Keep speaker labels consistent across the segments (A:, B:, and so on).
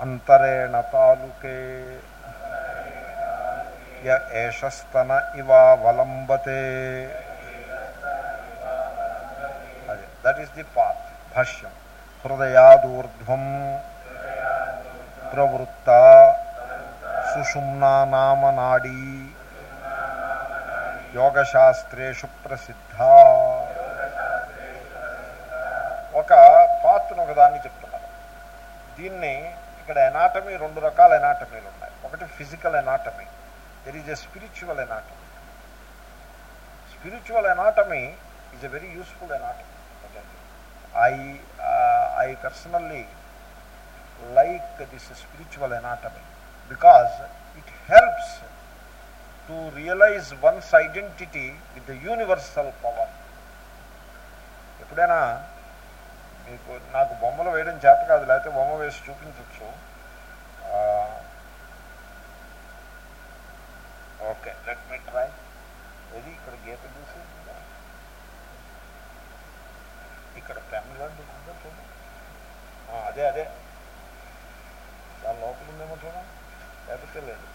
A: అంతరేణ తాలూకే. య ఏషస్తన ఇవావలంబతే దట్ ఈస్ ది పాత్ భాష్యం. హృదయాదూర్ధ్వం ప్రవృత్త సుషుమ్నామనాడీ యోగశాస్త్రేషు ప్రసిద్ధ. ఒక పాత్ను ఒకదాన్ని చెప్తున్నారు. దీన్ని ఇక్కడ ఎనాటమీ రెండు రకాల ఎనాటమీలు ఉన్నాయి. ఒకటి physical anatomy there is a spiritual anatomy spiritual anatomy is a very useful anatomy I I personally like this spiritual anatomy because it helps to realize one's identity with the universal power ఎప్పుడైనా మీకు నాకు బొమ్మలు వేయడం చేత కాదు లేకపోతే బొమ్మ వేసి చూపించవచ్చు ఓకే లెట్ మీ ట్రై ఏది? ఇక్కడ గీత చూసి ఇక్కడ ఫ్యామిలీ చూడండి అదే అదే. దాని లోపల ఉందేమో చూడండి లేకపోతే లేదు.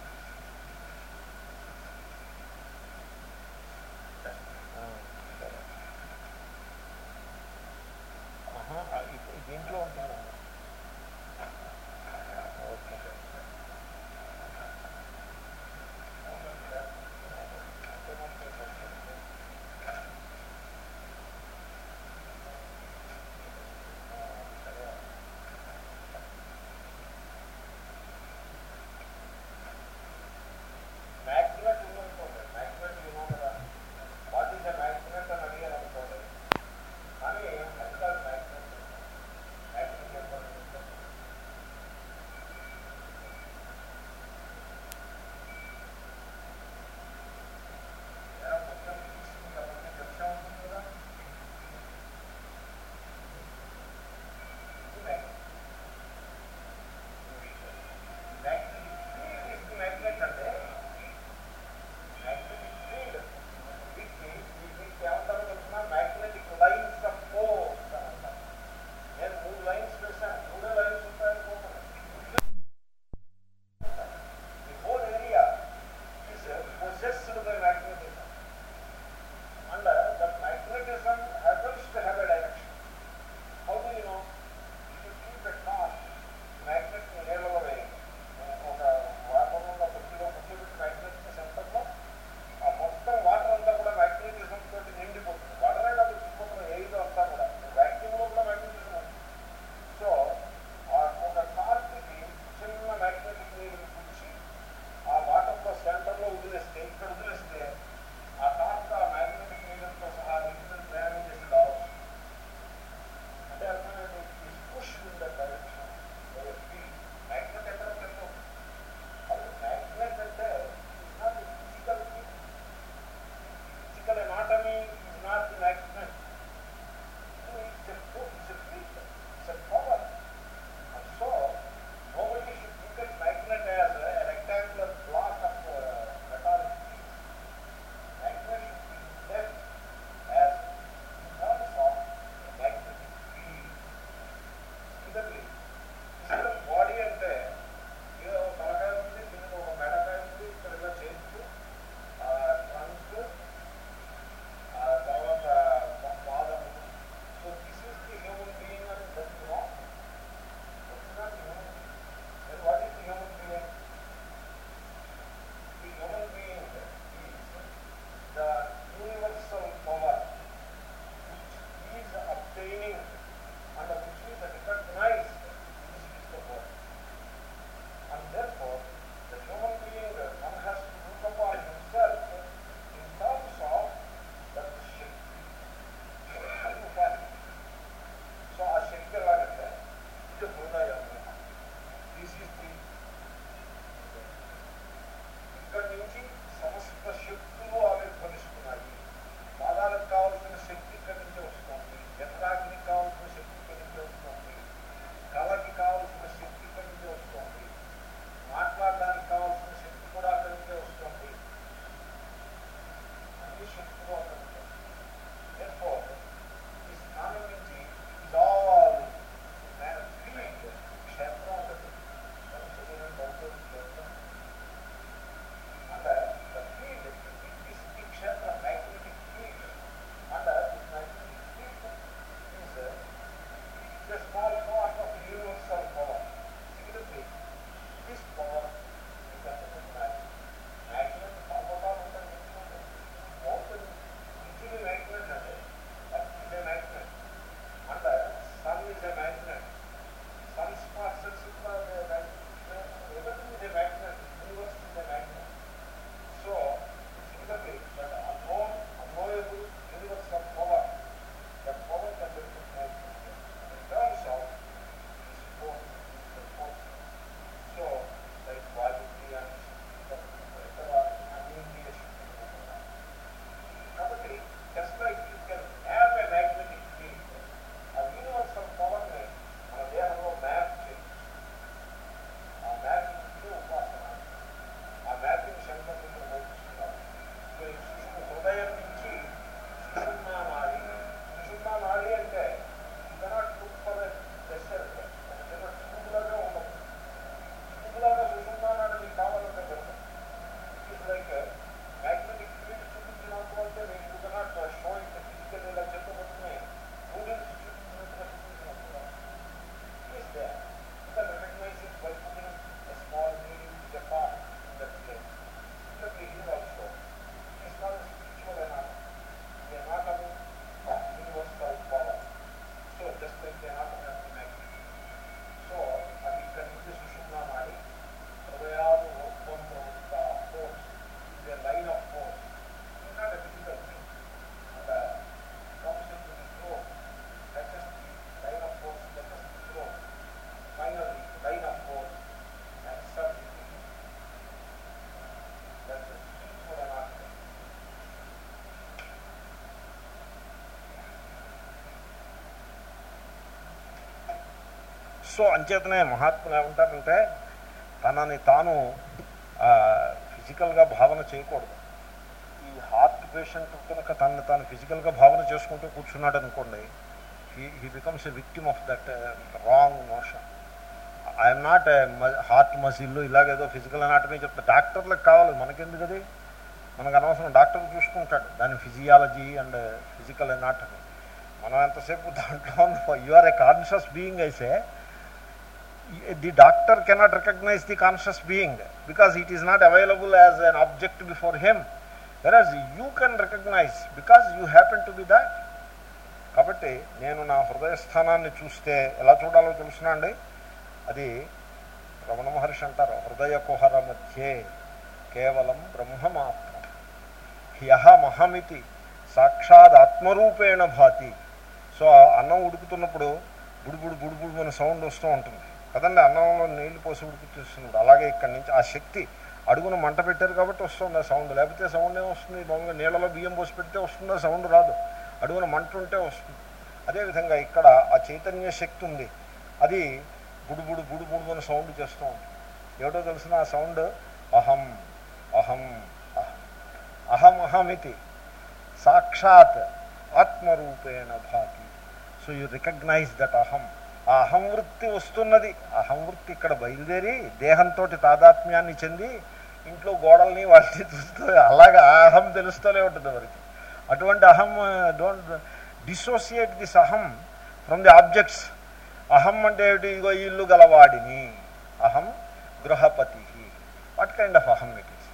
A: సో
B: అంచేతనే మహాత్ములు ఏమంటారంటే తనని తాను ఫిజికల్గా భావన చేయకూడదు. ఈ హార్ట్ పేషెంట్ కనుక తనని తాను ఫిజికల్గా భావన చేసుకుంటూ కూర్చున్నాడు అనుకోండి he he becomes a victim of that wrong motion I'm not heart muscle ఇలాగేదో physical anatomy చెప్తా డాక్టర్లకు కావాలి మనకెందుకు అది? మనకు అనవసరం డాక్టర్ చూసుకుంటాడు. దాని ఫిజియాలజీ అండ్ ఫిజికల్ అనాటమీ మనం ఎంతసేపు దాంట్లో you are a conscious being అయితే the doctor cannot recognize the conscious being because it is not available as an object before him whereas you can recognize because you happen to be that కాబట్టి నేను నా హృదయస్థానాన్ని చూస్తే ఎలా చూడాలో తెలుసునండి అది రమణ మహర్షి అంటారు హృదయ కుహర మధ్యే కేవలం బ్రహ్మమాత్రం యహ మహమితి సాక్షాత్ ఆత్మరూపేణ భాతి. సో అన్నం ఉడుకుతున్నప్పుడు బుడుబుడు బుడుబుడు మన సౌండ్ వస్తూ ఉంటుంది. కదండి అన్నంలో నీళ్ళు పోసి ఉడికిస్తున్నాడు అలాగే ఇక్కడి నుంచి ఆ శక్తి అడుగున మంట పెట్టారు కాబట్టి వస్తుంది ఆ సౌండ్. లేకపోతే సౌండ్ ఏం వస్తుంది. మామూలుగా నీళ్ళలో బియ్యం పోసి పెడితే వస్తుందా సౌండ్ రాదు. అడుగున మంట ఉంటే వస్తుంది. అదేవిధంగా ఇక్కడ ఆ చైతన్య శక్తి ఉంది. అది గుడుబుడు గుడుబుడు అని సౌండ్ చేస్తూ ఉంటుంది. ఏమిటో తెలిసిన ఆ సౌండ్? అహం అహం అహం. అహం అహమితి సాక్షాత్ ఆత్మరూపేణ భాతి. సో యు రికగ్నైజ్ దట్ అహం. ఆ అహం వృత్తి వస్తున్నది. అహం వృత్తి ఇక్కడ బయలుదేరి దేహంతో తాదాత్మ్యాన్ని చెంది ఇంట్లో గోడల్ని వాటిని చూస్తూ అలాగా అహం తెలుస్తూనే ఉంటుంది వారికి అటువంటి అహం don't dissociate this aham from the objects అహం అంటే ఏమిటి? ఇగో ఇల్లు గలవాడిని. అహం గృహపతి what kind of aham it is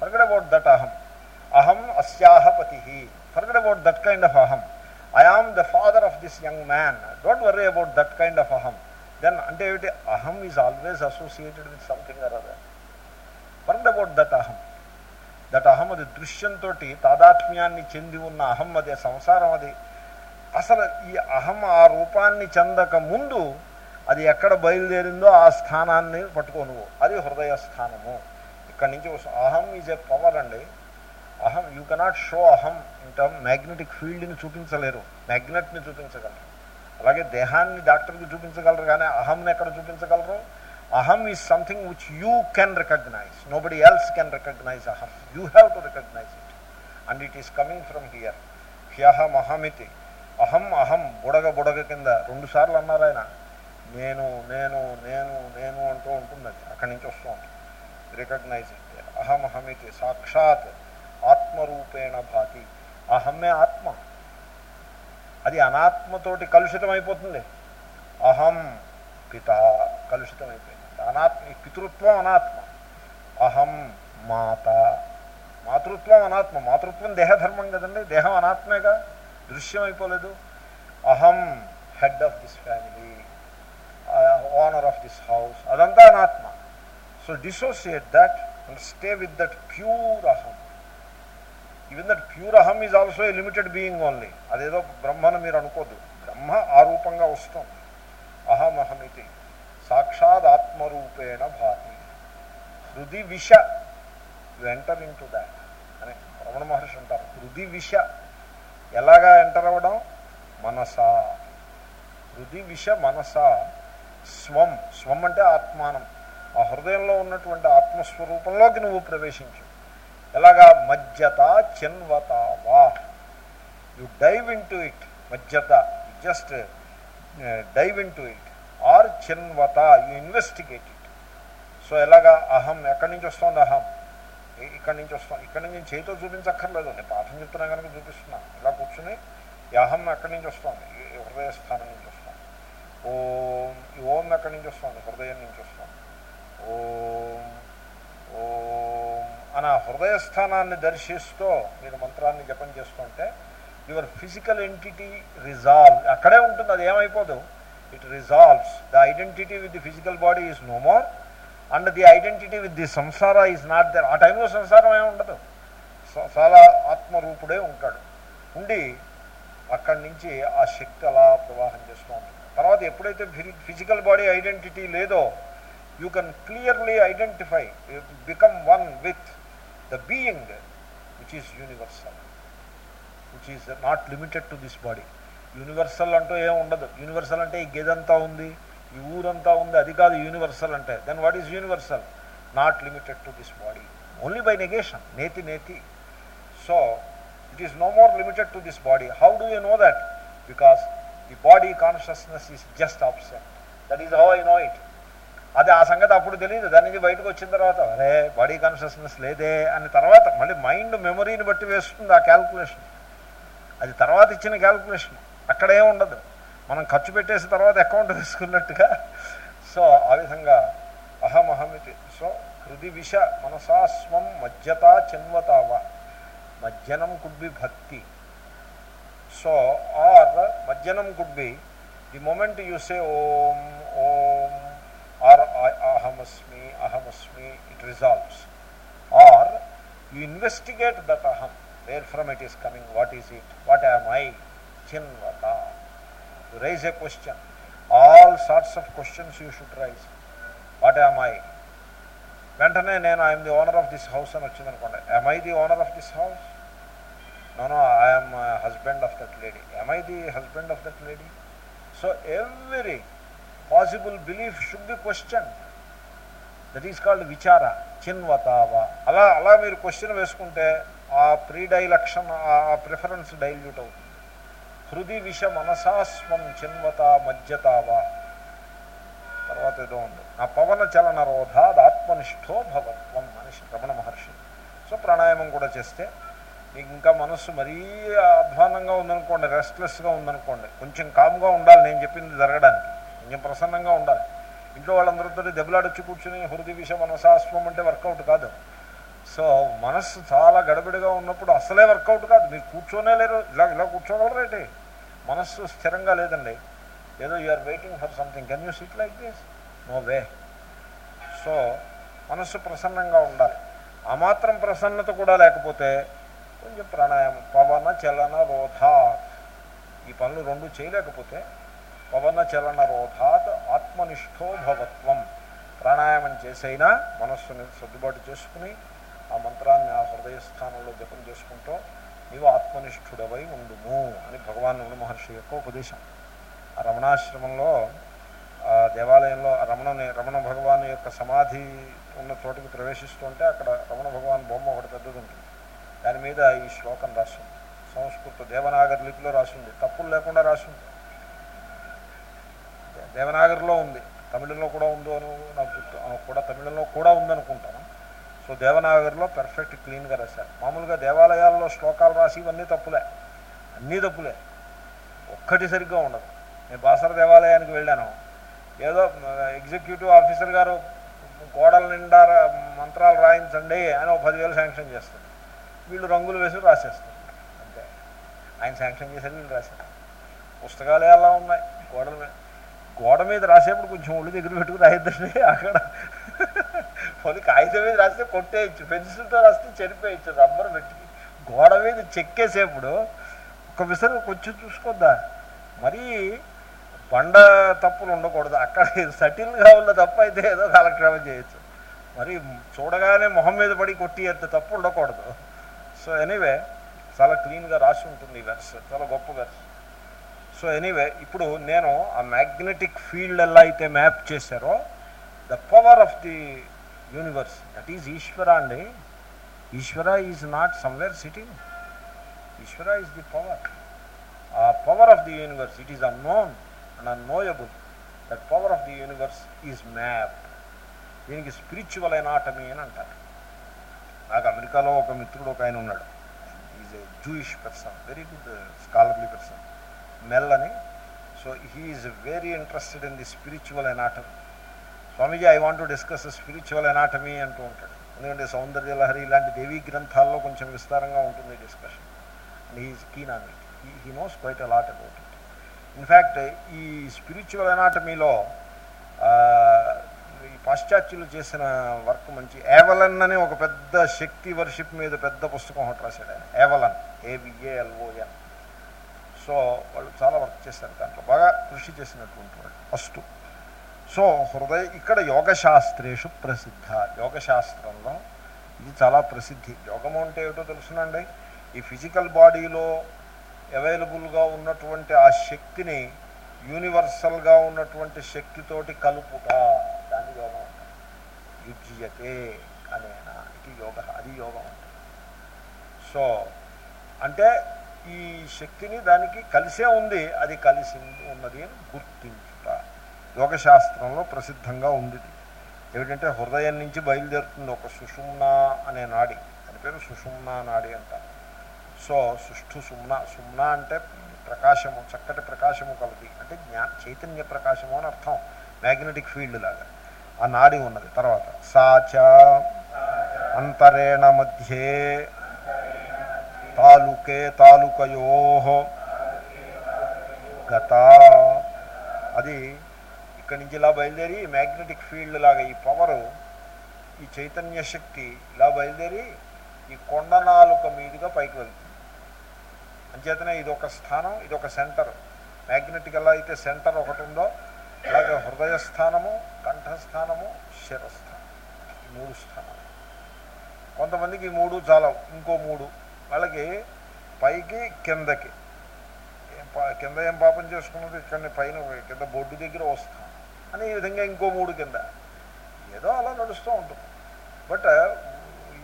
B: forget about that aham. అహం అస్యాహ పతి forget about that kind of aham. I am the father of this young man don't worry about that kind of aham then అంటే ఏమిటి? Aham is always associated with something or other forget about that aham that aham అది దృశ్యంతో తాదాత్మ్యాన్ని చెంది ఉన్న అహం అది సంసారం అది. అసలు ఈ అహం ఆ రూపాన్ని చెందక ముందు అది ఎక్కడ బయలుదేరిందో ఆ స్థానాన్ని పట్టుకోను. అది హృదయ స్థానము. ఇక్కడి నుంచి అహం ఈజ్ ఎ పవర్ అండి. Aham you cannot show aham term magnetic ఫీల్డ్ని చూపించలేరు. మ్యాగ్నెట్ని చూపించగలరు. అలాగే దేహాన్ని డాక్టర్కి చూపించగలరు కానీ అహంని ఎక్కడ చూపించగలరు? Aham is something which you can recognize nobody else can recognize aham. You have to recognize it and it is coming from here హ్యహం అహమితి అహం అహం బుడగ బుడగ కింద. రెండుసార్లు అన్నారు ఆయన. నేను నేను నేను నేను అంటూ ఉంటుంది. అక్కడి నుంచి వస్తూ ఉంటుంది రికగ్నైజ్ అహం అహమితి సాక్షాత్ ఆత్మరూపేణ భాతి. అహమ్మే ఆత్మ. అది అనాత్మతోటి కలుషితం అయిపోతుంది అహం పిత కలుషితం అయిపోయింది అనాత్మ పితృత్వం అనాత్మ. అహం మాత. మాతృత్వం అనాత్మ. మాతృత్వం దేహధర్మం కదండి. దేహం అనాత్మేగా. దృశ్యం అయిపోలేదు aham head of this family. Owner of this house. అదంతా అనాత్మ. So dissociate that and stay with that pure aham. Even that pure aham is also a limited being only అదేదో బ్రహ్మను మీరు అనుకోద్దు బ్రహ్మ ఆ రూపంగా వస్తుంది అహమహమితి సాక్షాత్ ఆత్మరూపేణ భాతి హృది విష ఎంటర్ ఇన్ టు దాట్ అని రమణ మహర్షి అంటారు హృది విష ఎలాగా ఎంటర్ అవ్వడం మనసా హృది విష మనస స్వం స్వం అంటే ఆత్మానం ఆ హృదయంలో ఉన్నటువంటి ఆత్మస్వరూపంలోకి నువ్వు ప్రవేశించు ఎలాగా? మధ్యత చిన్వత వా you dive into it మధ్యత just dive into it or చిన్వత. You investigate it so ఎలాగా? అహం. ఎక్కడి నుంచి వస్తుంది అహం? ఇక్కడి నుంచి వస్తాం ఇక్కడి నుంచి చేతితో చూపించక్కర్లేదు. నేను పాఠం చెప్తున్నా కనుక చూపిస్తున్నాను ఇలా కూర్చుని ఈ అహం ఎక్కడి నుంచి వస్తుంది? హృదయ స్థానం నుంచి వస్తాం ఓం. ఈ ఓం ఎక్కడి నుంచి వస్తుంది? హృదయం నుంచి వస్తాం ఓం. ఓం. అని ఆ దర్శిస్తూ మీరు మంత్రాన్ని జపం చేసుకుంటే యువర్ ఫిజికల్ ఎంటిటీ రిజాల్వ్ అక్కడే ఉంటుంది అది ఏమైపోదు. It resolves the identity with the physical body is no more and the identity with the samsara is not there ఆ టైంలో సంసారం ఏమి ఉండదు. చాలా ఆత్మరూపుడే ఉంటాడు. ఉండి అక్కడి నుంచి ఆ శక్తి అలా ప్రవాహం చేస్తూ ఉంటుంది. తర్వాత ఎప్పుడైతే ఫిజికల్ బాడీ ఐడెంటిటీ లేదో you can clearly identify become one with the being which is universal which is not limited to this body universal అంటూ ఏం ఉండదు. యూనివర్సల్ అంటే ఈ గేదంతా ఉంది ఈ ఊరంతా ఉంది అది కాదు యూనివర్సల్ అంటే. Then what is universal not limited to this body only by negation నేతి నేతి so it is no more limited to this body how do you know that because the body consciousness is just absent that is how I know it అది ఆ సంగతి అప్పుడు తెలియదు. దాని బయటకు వచ్చిన తర్వాత అరే బాడీ కాన్షియస్నెస్ లేదే అని తర్వాత మళ్ళీ మైండ్ మెమరీని బట్టి వేస్తుంది ఆ క్యాల్కులేషన్ అది తర్వాత ఇచ్చిన క్యాల్కులేషన్ అక్కడే ఉండదు. మనం ఖర్చు పెట్టేసిన తర్వాత అకౌంట్ వేసుకున్నట్టుగా. సో ఆ విధంగా అహమహమితి. సో హృది విష మనసాస్వం మజ్జత చిన్వతావ. మజ్జనం could be bhakti. So or మజ్జనం could be the moment you say Om Om or అహమస్మి అహమస్మి it resolves or you investigate that అహం where from it is coming what is it what am I చిన్వత rise a question all sorts of questions you should rise what am I వెంటనే నేను I'm the owner of this house అని వచ్చింది అనుకోండి. Am I the owner of this house no no I'm husband of that lady am I the husband of that lady so every possible belief should be question that is called విచార చిన్వతావా అలా అలా మీరు question వేసుకుంటే ఆ predilection ఆ preference dilute అవుతుంది. హృది విష మనసాస్వం చిన్వత మజ్జతావా. తర్వాత ఏదో ఉంది. నా పవన చలన రోధాద్ ఆత్మనిష్టో భవత్వం మనిషి రమణ మహర్షి. సో ప్రాణాయామం కూడా చేస్తే మీకు ఇంకా మనస్సు మరీ అధ్వానంగా ఉందనుకోండి రెస్ట్లెస్గా ఉందనుకోండి కొంచెం కామ్గా ఉండాలి. నేను చెప్పింది జరగడానికి కొంచెం ప్రసన్నంగా ఉండాలి. ఇంట్లో వాళ్ళందరితో దెబ్బలాడొచ్చి కూర్చుని హృది విష మనసాస్వం అంటే వర్కౌట్ కాదు. సో మనస్సు చాలా గడబిడిగా ఉన్నప్పుడు అసలే వర్కౌట్ కాదు. మీరు కూర్చోనే లేరు. ఇలా ఇలా కూర్చోగలరేంటి మనస్సు స్థిరంగా లేదండి. ఏదో you are waiting for something can you sit like this no way so మనస్సు ప్రసన్నంగా ఉండాలి. ఆ మాత్రం ప్రసన్నత కూడా లేకపోతే కొంచెం ప్రాణాయామం. పవన చలన రోధాత్ ఈ పనులు రెండు చేయలేకపోతే పవన చలన రోధాత్ ఆత్మనిష్టో భవత్వం ప్రాణాయామం చేసైనా మనస్సుని సర్దుబాటు చేసుకుని ఆ మంత్రాన్ని ఆ హృదయ స్థానంలో జపం చేసుకుంటూ నీవు ఆత్మనిష్ఠుడవై ఉండుము అని భగవాన్ రమణ మహర్షి యొక్క ఉపదేశం. ఆ రమణాశ్రమంలో ఆ దేవాలయంలో రమణని రమణ భగవాన్ యొక్క సమాధి ఉన్న చోటుకి ప్రవేశిస్తుంటే అక్కడ రమణ భగవాన్ బొమ్మ ఒకటి పెద్దది ఉంటుంది దాని మీద ఈ శ్లోకం రాసింది సంస్కృత దేవనాగరి లిపిలో రాసింది. తప్పులు లేకుండా రాసింది. దేవనాగరిలో ఉంది. తమిళంలో కూడా ఉందో అని నాకు కూడా తమిళంలో కూడా ఉందనుకుంటాను. సో దేవనాగరిలో పెర్ఫెక్ట్ క్లీన్గా రాశారు. మామూలుగా దేవాలయాల్లో శ్లోకాలు రాసి ఇవన్నీ తప్పులే. అన్నీ తప్పులే. ఒక్కటి సరిగ్గా ఉండదు. నేను బాసర దేవాలయానికి వెళ్ళాను. ఏదో ఎగ్జిక్యూటివ్ ఆఫీసర్ గారు గోడల నిండా మంత్రాలు రాయించండి అని ఒక పదివేలు శాంక్షన్ చేస్తారు. వీళ్ళు రంగులు వేసి రాసేస్తారు. అంతే. ఆయన శాంక్షన్ చేసేది వీళ్ళు రాశారు. పుస్తకాలే అలా ఉన్నాయి. గోడల మీద గోడ మీద రాసేప్పుడు కొంచెం ఒళ్ళు దగ్గర పెట్టుకుని రాయొద్దండి. అక్కడ పోనీ కాగితం మీద రాస్తే కొట్టేయచ్చు. పెన్సిల్తో రాస్తే చనిపోయచ్చు రబ్బర్ పెట్టి గోడ మీద చెక్కేసేప్పుడు ఒక విసరు కొంచెం చూసుకుందా మరీ బండ తప్పులు ఉండకూడదు. అక్కడ సటిల్గా ఉన్న తప్పు అయితే ఏదో కాలక్షేమం చేయొచ్చు. మరి చూడగానే మొహం మీద పడి కొట్టి అంత తప్పు ఉండకూడదు. సో ఎనీవే చాలా క్లీన్గా రాసి ఉంటుంది ఈ వెర్స్. చాలా గొప్ప వెర్స్. సో ఎనీవే ఇప్పుడు నేను ఆ మ్యాగ్నెటిక్ ఫీల్డ్ ఎలా అయితే మ్యాప్ చేశారో the power of the universe that is Ishwara అండి Ishwara is not somewhere sitting Ishwara is the power ఆ power of the universe it is unknown and unknowable that power of the universe is map దీనికి spiritual anatomy అని అంటారు. నాకు అమెరికాలో ఒక మిత్రుడు ఒక ఆయన ఉన్నాడు. Is a Jewish person very good scholarly person Mel అని. So he is very interested in the spiritual anatomy Swamiji I want to discuss spiritual anatomy అంటూ ఉంటాడు. ఎందుకంటే సౌందర్య లహరి ఇలాంటి దేవీ గ్రంథాల్లో కొంచెం విస్తారంగా ఉంటుంది discussion and he is keen on it he knows quite a lot about it in fact ఈ spiritual ఎనాటమీలో ఈ పాశ్చాత్యులు చేసిన వర్క్ మంచి. ఏవలన్ అని ఒక పెద్ద శక్తి వర్షిప్ మీద పెద్ద పుస్తకం ఒకటి రాశాడు ఆయన. ఏవలన్ ఏవిఏఎల్ఓఎన్ సో వాళ్ళు చాలా వర్క్ చేశారు దాంట్లో. బాగా కృషి చేసినటువంటి వాళ్ళు ఫస్ట్ సో హృదయ ఇక్కడ యోగశాస్త్రేషు ప్రసిద్ధ. యోగశాస్త్రంలో ఇది చాలా ప్రసిద్ధి. యోగము అంటే ఏమిటో తెలుసునండి? ఈ ఫిజికల్ బాడీలో అవైలబుల్గా ఉన్నటువంటి ఆ శక్తిని యూనివర్సల్గా ఉన్నటువంటి శక్తితోటి కలుపుట. దాన్ని యోగం అంటారు. యుజ్యతే అనేనా? ఇది యోగ అది యోగం అంటారు. సో అంటే ఈ శక్తిని దానికి కలిసే ఉంది. అది కలిసి ఉన్నది అని గుర్తించు. యోగశాస్త్రంలో ప్రసిద్ధంగా ఉంది. ఇది. ఏమిటంటే హృదయం నుంచి బయలుదేరుతుంది ఒక సుషుమ్న అనే నాడి. దాని పేరు సుషుమ్న నాడి అంటారు సో సుష్ఠు సుమ్న. సుమ్న అంటే ప్రకాశము చక్కటి ప్రకాశము కలది. అంటే జ్ఞా చైతన్య ప్రకాశము అని అర్థం. మ్యాగ్నెటిక్ ఫీల్డ్ లాగా. ఆ నాడి ఉన్నది. తర్వాత సాచ అంతరేణ మధ్యే తాలూకే తాలూకయో గత. అది ఇక్కడి నుంచి ఇలా బయలుదేరి మ్యాగ్నెటిక్ ఫీల్డ్ లాగా ఈ పవరు ఈ చైతన్య శక్తి ఇలా బయలుదేరి ఈ కొండ నాలుక మీదుగా పైకి వెళ్తుంది. అంచేతనే ఇది ఒక స్థానం ఇది ఒక సెంటర్. మ్యాగ్నెటిక్ ఎలా అయితే సెంటర్ ఒకటి ఉందో అలాగే హృదయ స్థానము కంఠస్థానము శిరస్థానం. ఈ మూడు స్థానాలు. కొంతమందికి ఈ మూడు చాలా ఇంకో మూడు. వాళ్ళకి పైకి కిందకి. కింద ఏం పాపం చేసుకున్నది? ఇక్కడ పైన కింద బొడ్డు దగ్గర వస్తాం అని ఈ విధంగా ఇంకో మూడు కింద. ఏదో అలా నడుస్తూ ఉంటుంది. But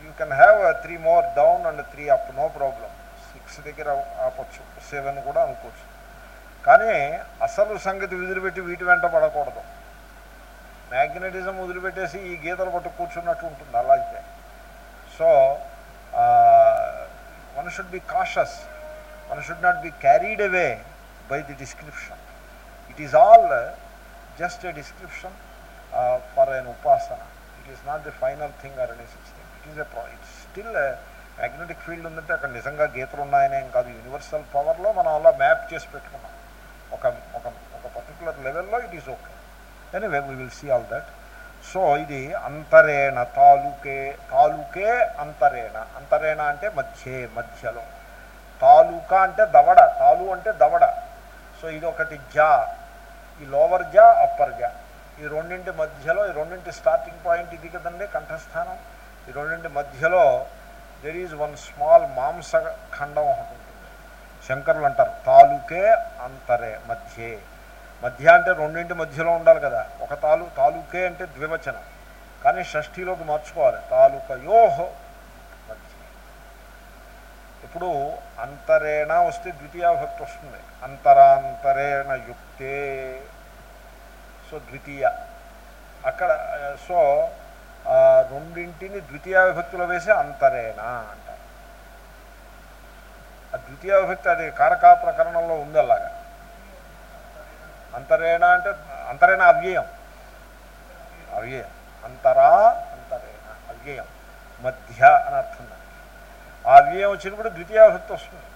B: you can have three more down and three up no problem six దగ్గర ఆపచ్చు. సెవెన్ కూడా అనుకోవచ్చు. కానీ అసలు సంగతి వదిలిపెట్టి వీటి వెంట పడకూడదు. మ్యాగ్నెటిజం వదిలిపెట్టేసి ఈ గీతలు పట్టు కూర్చున్నట్టు ఉంటుంది. అలా అయితే. So one should be cautious one should not be carried away by the description it is all just a description for an upasana it is not the final thing or any six it is a it's still magnetic field ఉందంటే అక్కడ నిజంగా గీతలు ఉన్నాయనే కాదు. Universal పవర్లో మనం అలా map చేసి పెట్టుకున్నాం. ఒక ఒక ఒక పర్టికులర్ లెవెల్లో it is okay anyway we will see all that so ఇది అంతరేణ తాలూకే తాలూకే అంతరేణ. అంతరేణ అంటే మధ్యే మధ్యలో. తాలూకా అంటే దవడ తాలు అంటే దవడ. సో ఇది ఒకటి జా. ఈ లోవర్ జా అప్పర్ జా. ఈ రెండింటి మధ్యలో ఈ రెండింటి స్టార్టింగ్ పాయింట్ ఇది కదండి కంఠస్థానం. ఈ రెండింటి మధ్యలో దెర్ ఈజ్ వన్ స్మాల్ మాంస ఖండం ఒకటి ఉంటుంది. శంకరులు అంటారు తాలూకే అంతరే మధ్యే. మధ్య అంటే రెండింటి మధ్యలో ఉండాలి కదా. ఒక తాలూ తాలూకే అంటే ద్వివచనం. కానీ షష్ఠిలోకి మార్చుకోవాలి. తాలూకయోహో మధ్య ఇప్పుడు అంతరేణ వస్తే ద్వితీయాభక్తి వస్తుంది. అంతరాంతరేణ యుక్తే. సో ద్వితీయ. అక్కడ సో రెండింటిని ద్వితీయావిభక్తిలో వేసి అంతరేణ అంటారు. ఆ ద్వితీయావిభక్తి అది కారకా ప్రకరణంలో ఉంది అలాగా. అంతరేణ అంటే అంతరేణ అవ్యయం. అవ్యయం. అంతరా అంతరేణ. అవ్యయం. మధ్య అని అర్థం ఆ అవ్యయం వచ్చినప్పుడు ద్వితీయ విభక్తి వస్తుంది.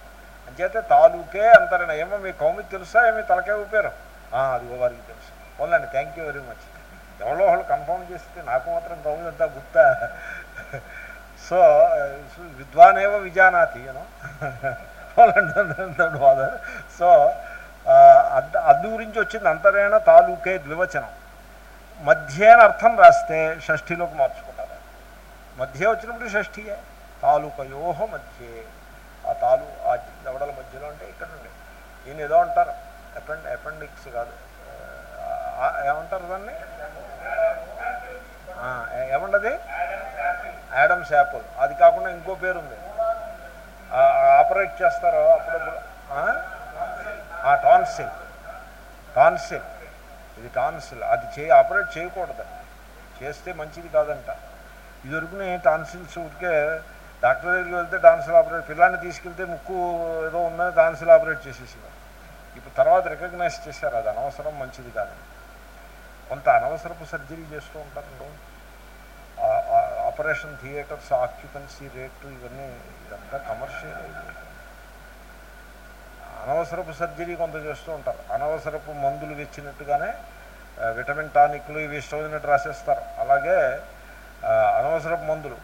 B: అంచేతే తాలూకే అంతరేణ ఏమో మీ కౌమి తెలుసా? ఏమి తలకే ఊపారు. అది వారికి తెలుసు. పోలేండి థ్యాంక్ యూ వెరీ మచ్ ఎవరో వాళ్ళు కన్ఫర్మ్ చేస్తే నాకు మాత్రం కౌమి అంతా గుర్తా సో విద్వానేవ విజానాతి యూనో సో అద్దు గురించి వచ్చింది అంతరేణ తాలూకే ద్వివచనం. మధ్య అర్థం రాస్తే షష్ఠిలోకి మార్చుకుంటారు. మధ్య వచ్చినప్పుడు షష్ఠియే. తాలూకయోహ మధ్యే. ఆ తాలు ఆ దవడల మధ్యలో అంటే ఇక్కడ నుండి. దీన్ని ఏదో అంటారు. అపెండ్ అపెండిక్స్ కాదు. ఏమంటారు దాన్ని? ఏమండది? Adam's apple. అది కాకుండా ఇంకో పేరు ఉంది ఆపరేట్ చేస్తారో అప్పుడప్పుడు. ఆ? టాన్సిల్. టాన్సిల్. ఇది టాన్సిల్. అది చే ఆపరేట్ చేయకూడదు. చేస్తే మంచిది కాదంట. ఇది వరకునే టాన్సిల్స్ ఊరికే డాక్టర్ దగ్గరికి వెళ్తే టాన్సిల్ ఆపరేట్ పిల్లాన్ని తీసుకెళ్తే ముక్కు ఏదో ఉందని డాన్సులు ఆపరేట్ చేసేసేవారు. ఇప్పుడు తర్వాత రికగ్నైజ్ చేశారు అది అనవసరం మంచిది కాదని కొంత అనవసరపు సర్జరీ చేస్తూ ఉంటారు ఆపరేషన్ థియేటర్స్ ఆక్యుపెన్సీ రేటు ఇవన్నీ ఇదంతా కమర్షియల్ అనవసరపు సర్జరీ కొంత చేస్తూ ఉంటారు. అనవసరపు మందులు తెచ్చినట్టుగానే విటమిన్ టానిక్లు ఇవి ఇష్టమైనట్టు రాసేస్తారు. అలాగే అనవసరపు మందులు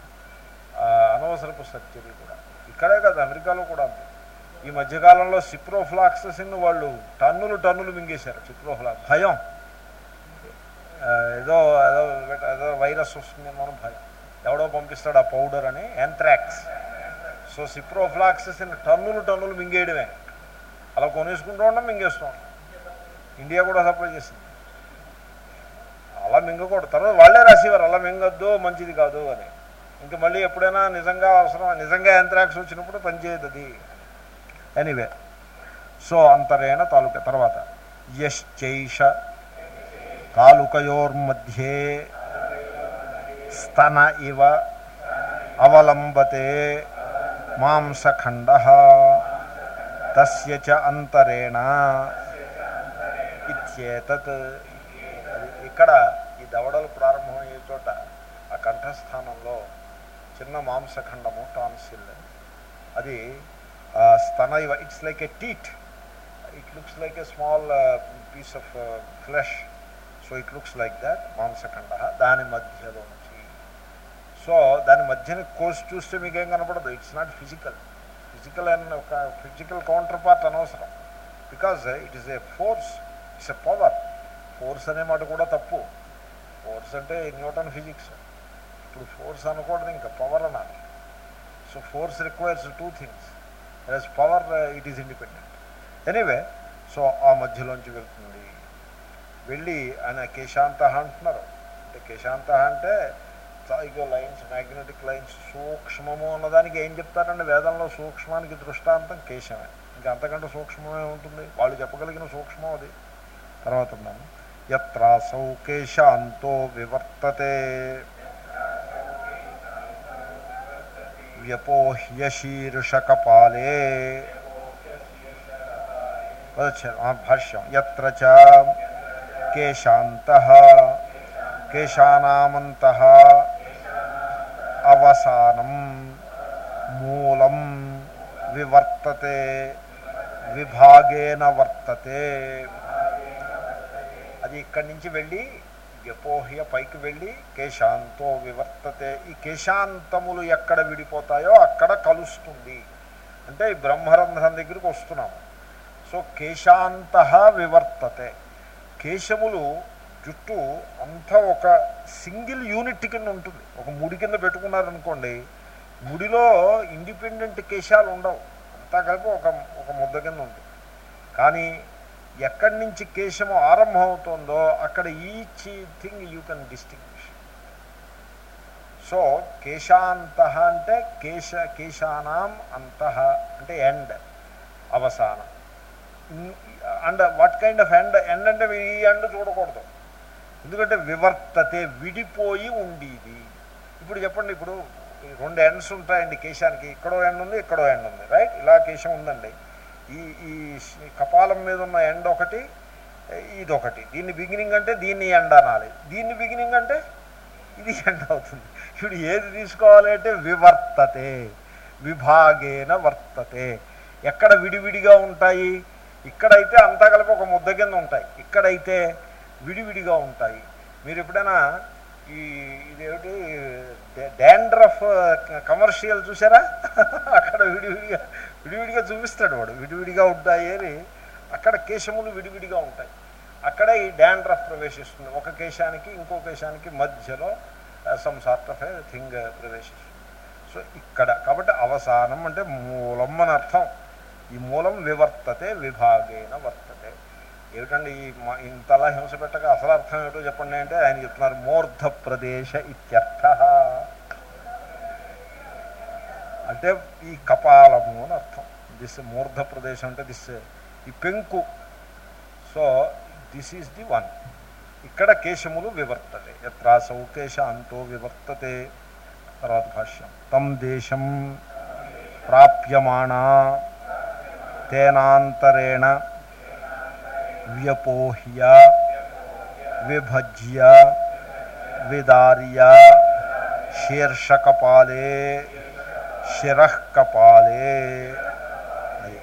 B: అనవసరపు సర్జరీ కూడా. ఇక్కడే కాదు అమెరికాలో కూడా అంతే. ఈ మధ్యకాలంలో సిప్రోఫ్లాక్ససిన్ వాళ్ళు టన్నులు టన్నులు మింగేశారు సిప్రోఫ్లాక్స్ భయం. ఏదో ఏదో ఏదో వైరస్ వస్తుందేమో భయం. ఎవడో పంపిస్తాడు ఆ పౌడర్ అని యాంథ్రాక్స్. సో సిప్రోఫ్లాక్ససిన్ టన్నులు టన్నులు మింగేయడమే. అలా కొనేసుకుంటూ ఉండడం మింగేస్తూ ఉంటాం ఇండియా కూడా సప్లై చేసింది. అలా మింగకూడదు. తర్వాత వాళ్ళే రాసేవారు అలా మింగొద్దు మంచిది కాదు అని. ఇంకా మళ్ళీ ఎప్పుడైనా నిజంగా అవసరం నిజంగా యాంత్రాక్స్ వచ్చినప్పుడు పనిచేయదు ఎనీవే సో అంతరేణ తాలూకా తర్వాత యశ్చైష తాలూకయోర్మధ్యే స్తన ఇవ అవలంబతే మాంసఖండ. తస్య చ అంతరేణ ఇత్యేతత్. ఇక్కడ ఈ దవడలు ప్రారంభమయ్యే చోట ఆ కంఠస్థానంలో చిన్న మాంసఖండము టాన్సిల్. అది స్తన ఇవ it's like a teat it looks like a small piece of flesh so it looks like that మాంసఖండ దాని మధ్యలో నుంచి. సో దాని మధ్యన కోసి చూస్తే మీకేం కనపడదు. It's not physical physical and ఒక ఫిజికల్ కౌంటర్ పార్ట్ అనవసరం because it is a force it's a power force అనే మాట కూడా తప్పు. ఫోర్స్ అంటే న్యూటన్ ఫిజిక్స్. ఇప్పుడు ఫోర్స్ అనకూడదు ఇంకా. పవర్ అనాలి. So force requires two things as power it is independent anyway so ఆ మధ్యలోంచి వెళ్తుంది. వెళ్ళి ఆయన కేశాంత అంటున్నారు. అంటే కేశాంత అంటే ఇగో లైన్స్ మ్యాగ్నెటిక్ లైన్స్ సూక్ష్మము అన్నదానికి ఏం చెప్తారండి వేదంలో సూక్ష్మానికి దృష్టాంతం కేశమే. ఇంకా అంతకంటే సూక్ష్మమే ఉంటుంది. వాళ్ళు చెప్పగలిగిన సూక్ష్మం అది. తర్వాత ఉన్నాను ఎత్రాసౌ కేశాంతో వివర్తతే. వ్యపోహ్య శీర్షకపాలే వదచ్చారు ఆ భాష్యం ఎత్ర చ కేశాంత కేశానామంత అవసానం మూలం వివర్తతే విభాగేన వర్తతే అది ఇక్కడి నుంచి వెళ్ళి వ్యపోహ్య పైకి వెళ్ళి కేశాంతో వివర్తతే. ఈ కేశాంతములు ఎక్కడ విడిపోతాయో అక్కడ కలుస్తుంది. అంటే ఈ బ్రహ్మరంధ్రం దగ్గరికి వస్తున్నాము. సో కేశాంత వివర్తతే. కేశములు జుట్టు అంతా ఒక సింగిల్ యూనిట్ కింద ఉంటుంది. ఒక ముడి కింద పెట్టుకున్నారనుకోండి ముడిలో ఇండిపెండెంట్ కేశాలు ఉండవు. అంతా కలిపి ఒక ఒక ముద్ద కింద ఉంటుంది. కానీ ఎక్కడి నుంచి కేశము ఆరంభమవుతుందో అక్కడ each thing you can distinguish. So కేశాంత అంటే కేశ కేశానాం అంత అంటే end అవసానం. And what kind of end end అంటే ఈ ఎండ్ చూడకూడదు. ఎందుకంటే వివర్తతే విడిపోయి ఉండేది. ఇప్పుడు చెప్పండి ఇప్పుడు రెండు ఎండ్స్ ఉంటాయండి కేశానికి. ఇక్కడో ఎండ్ ఉంది ఇక్కడో ఎండ్ ఉంది రైట్ ఇలా కేశం ఉందండి. ఈ ఈ కపాలం మీద ఉన్న ఎండ్ ఒకటి ఇది ఒకటి దీన్ని బిగినింగ్ అంటే దీన్ని ఎండ్ అనాలి. దీన్ని బిగినింగ్ అంటే ఇది ఎండ్ అవుతుంది. ఇప్పుడు ఏది తీసుకోవాలి అంటే వివర్తతే విభాగేన వర్తతే. ఎక్కడ విడివిడిగా ఉంటాయి? ఇక్కడైతే అంతా కలిపి ఒక ముద్ద కింద ఉంటాయి. ఇక్కడైతే విడివిడిగా ఉంటాయి. మీరు ఎప్పుడైనా ఈ ఇదేమిటి డాండ్రఫ్ కమర్షియల్ చూసారా అక్కడ విడివిడిగా విడివిడిగా చూపిస్తాడు వాడు. విడివిడిగా ఉంటాయి అని అక్కడ కేశములు విడివిడిగా ఉంటాయి. అక్కడ ఈ డాండ్రఫ్ ప్రవేశిస్తుంది. ఒక కేశానికి ఇంకో కేశానికి మధ్యలో some sort of a thing ప్రవేశిస్తుంది. సో ఇక్కడ కాబట్టి అవసానం అంటే మూలం అని అర్థం. ఈ మూలం వివర్తతే విభాగేన వర్తతే. ఏమిటండి ఈ మ- ఇంతలా హింస పెట్టక అసలు అర్థం ఏమిటో చెప్పండి అంటే ఆయన చెప్తున్నారు మూర్ధ ప్రదేశ ఇత్యర్థ. అంటే ఈ కపాలము అని అర్థం. దిస్ మూర్ధ ప్రదేశం అంటే దిస్ ఈ పెంకు. So this is the one ఇక్కడ కేశములు వివర్తతే. ఎత్రాసౌ కేశ అంతో వివర్తతే. తర్వాత భాష్యం. తం దేశం ప్రాప్యమాణ తేనాంతరేణ వ్యపోహ్య విభజ్య విదార్య శీర్షకపాలే శిరఃకపాలే అది.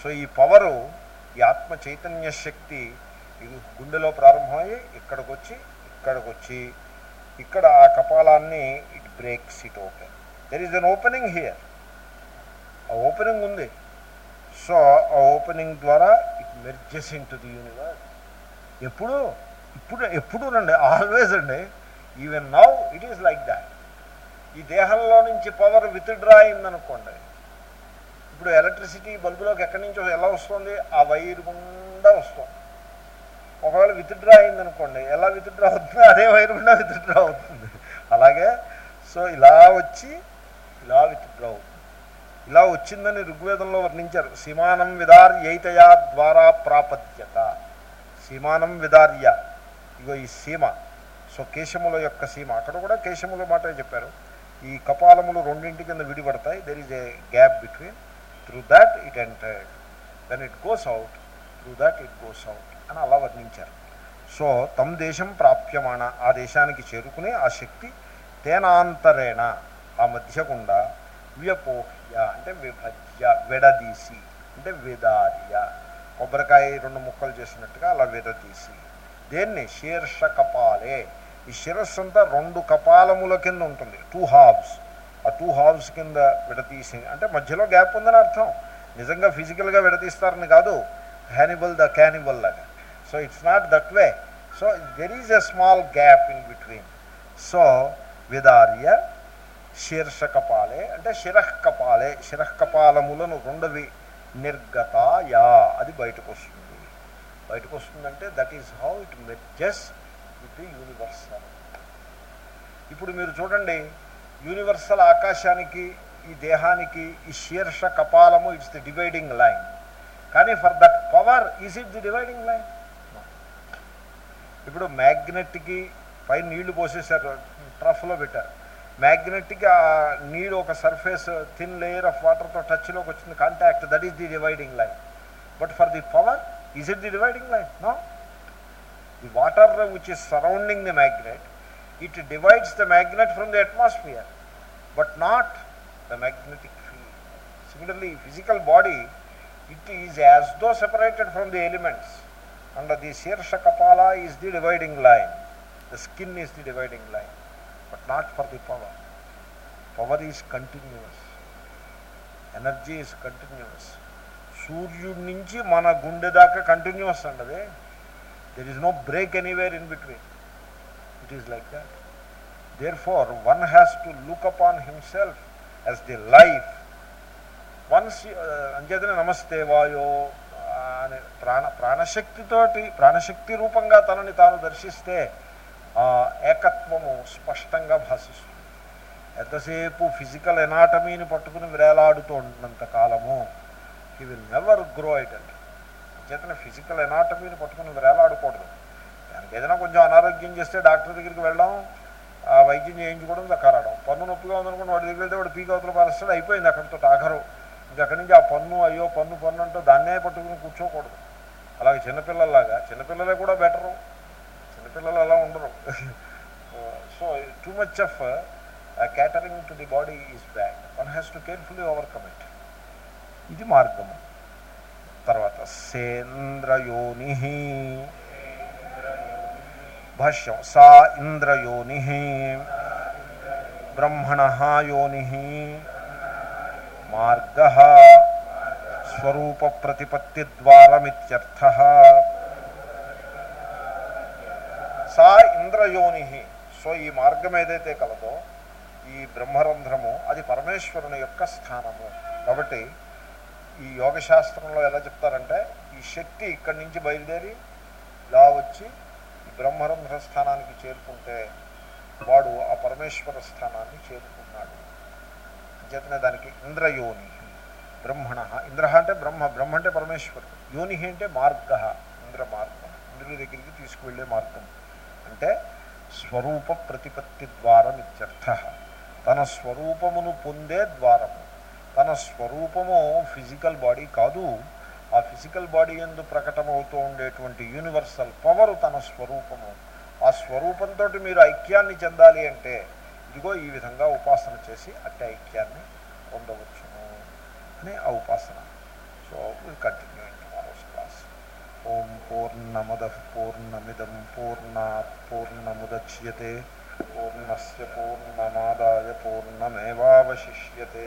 B: సో ఈ పవరు ఈ ఆత్మ చైతన్య శక్తి ఇది గుండెలో ప్రారంభమయ్యి ఇక్కడికి వచ్చి ఇక్కడికి వచ్చి ఇక్కడ ఆ కపాలాన్ని it breaks it open there is an opening here ఆ ఓపెనింగ్ ఉంది. సో ఆ ఓపెనింగ్ ద్వారా it merges into the universe ఎప్పుడు ఇప్పుడు ఎప్పుడునండి ఆల్వేస్ అండి even now it is like that ఈ దేహంలో నుంచి పవర్ విత్డ్రా అయిందనుకోండి ఇప్పుడు ఎలక్ట్రిసిటీ బల్బులోకి ఎక్కడి నుంచో ఎలా వస్తుంది? ఆ వైర్ గుండా వస్తుంది. ఒకవేళ విత్డ్రా అయిందనుకోండి ఎలా విత్డ్రా అవుతుందో? అదే వైర్ గుండా విత్డ్రా అవుతుంది. అలాగే సో ఇలా వచ్చి ఇలా విత్డ్రా అవుతుంది. ఇలా వచ్చిందని ఋగ్వేదంలో వర్ణించారు. సీమానం విదార్యైతయా ద్వారా ప్రాపత్యత సీమానం విదార్య. ఇగో ఈ సీమ. సో కేశముల యొక్క సీమ. అక్కడ కూడా కేశముల మాటే చెప్పారు. ఈ కపాలములు రెండింటి కింద విడిపడతాయి. There is a gap between through that it entered then it goes out through that it goes out అని అలా వర్ణించారు. సో తమ్ దేశం ప్రాప్యమాణ ఆ దేశానికి చేరుకునే ఆ శక్తి తేనాంతరేణ. ఆ మధ్య గుండా వ్యపోహ్య. అంటే విభజ్య విడదీసి. అంటే విదార్య. కొబ్బరికాయ రెండు ముక్కలు చేసినట్టుగా అలా విడదీసి. దేన్ని? శీర్ష కపాలే ఈ శిరస్సు అంతా రెండు కపాలముల కింద ఉంటుంది. టూ హాబ్స్ ఆ టూ హాబ్స్ కింద విడతీసి అంటే మధ్యలో గ్యాప్ ఉందని అర్థం. నిజంగా ఫిజికల్గా విడతీస్తారని కాదు. హ్యానిబల్ ద క్యానిబల్ లాగా. So it's not that way so there is a small gap in between so విదార్య శీర్ష కపాలే అంటే శిరహ్ కపాలే శిరహ్ కపాలములను రెండవి నిర్గతాయా. అది బయటకు వస్తుంది. బయటకు వస్తుందంటే that is how it merges with universal ఇప్పుడు మీరు చూడండి యూనివర్సల్ ఆకాశానికి ఈ దేహానికి ఈ శీర్ష కపాలము ఇట్స్ ది డివైడింగ్ లైన్ కానీ for that power is it the dividing line ఇప్పుడు మ్యాగ్నెట్కి పైన నీళ్ళు పోసేసారు ట్రఫ్లో పెట్టారు. మ్యాగ్నెట్కి ఆ నీళ్ళు ఒక సర్ఫేస్ థిన్ లేయర్ ఆఫ్ వాటర్తో టచ్లోకి వచ్చింది contact that is the dividing line but for the power is it the dividing line no the water which is surrounding the magnet it divides the magnet from the atmosphere, but not the magnetic field. Similarly, physical body, it is as though separated from the elements. Under the Sirsha Kapala is the dividing line. The skin is the dividing line, but not for the power. Power is continuous. Energy is continuous. సూర్యుడి నుంచి మన గుండె దాకా continuous అండి there is no break anywhere in between it is like that. Therefore, one has to look upon himself as the life. Once అంచేతనే నమస్తే వాయో అనే ప్రాణ ప్రాణశక్తితోటి ప్రాణశక్తి రూపంగా తనని తాను దర్శిస్తే ఆ ఏకత్వము స్పష్టంగా భాషిస్తుంది ఎంతసేపు ఫిజికల్ ఎనాటమీని పట్టుకుని వేలాడుతూ ఉన్నంత కాలము he will never grow it అండి అంచేతనే ఫిజికల్ ఎనాటమీని పట్టుకుని వేలాడకూడదు. దానికి ఏదైనా కొంచెం అనారోగ్యం చేస్తే డాక్టర్ దగ్గరికి వెళ్ళడం ఆ వైద్యం చేయించుకోవడం దక్కరాడం పన్ను నొప్పిగా ఉందనుకోండి వాడి దగ్గర వెళ్తే వాడు పీక అవతల పారేస్తాడు అయిపోయింది అక్కడితో ఆఖరు ఇంకా అక్కడి నుంచి ఆ పన్ను అయ్యో పన్ను పన్ను అంటూ దాన్నే పట్టుకుని కూర్చోకూడదు. అలాగే చిన్నపిల్లల్లాగా చిన్నపిల్లలే కూడా బెటరు. చిన్నపిల్లలు అలా ఉండరు. So too much of catering to the body is bad one has to carefully overcome it ఇది మార్గము. తర్వాత సేంద్రయోని భాష్యం సా ఇంద్రయోని బ్రహ్మణ యోని మార్గ స్వరూప ప్రతిపత్తిద్వారమిత్యర్థ సా ఇంద్రయోని సో ఈ మార్గం ఏదైతే కలదో ఈ బ్రహ్మరంధ్రము అది పరమేశ్వరుని యొక్క స్థానము. కాబట్టి ఈ యోగశాస్త్రంలో ఎలా చెప్తారంటే ఈ శక్తి ఇక్కడి నుంచి బయలుదేరి ఇలా వచ్చి ఈ బ్రహ్మరంధ్ర స్థానానికి చేరుకుంటే వాడు ఆ పరమేశ్వర స్థానాన్ని చేరుకున్నాడు. చేతనే దానికి ఇంద్రయోని బ్రహ్మణ. ఇంద్ర అంటే బ్రహ్మ బ్రహ్మ అంటే పరమేశ్వరుడు. యోని అంటే మార్గ ఇంద్ర మార్గం. ఇంద్రుడి దగ్గరికి తీసుకువెళ్ళే మార్గం. అంటే స్వరూప ప్రతిపత్తి ద్వారం ఇత్యర్థ. తన స్వరూపమును పొందే ద్వారము. తన స్వరూపము ఫిజికల్ బాడీ కాదు. ఆ ఫిజికల్ బాడీ ఎందు ప్రకటమవుతూ ఉండేటువంటి యూనివర్సల్ పవర్ తన స్వరూపము. ఆ స్వరూపంతో మీరు ఐక్యాన్ని చెందాలి అంటే ఇదిగో ఈ విధంగా ఉపాసన చేసి అట్టి ఐక్యాన్ని పొందవచ్చును అని ఆ ఉపాసన. So will continue in tomorrow's class Om పూర్ణమద పూర్ణమిదం పూర్ణాత్ పూర్ణముద్యతే పూర్ణస్ పూర్ణమాదాయ పూర్ణమేవాశిష్యతే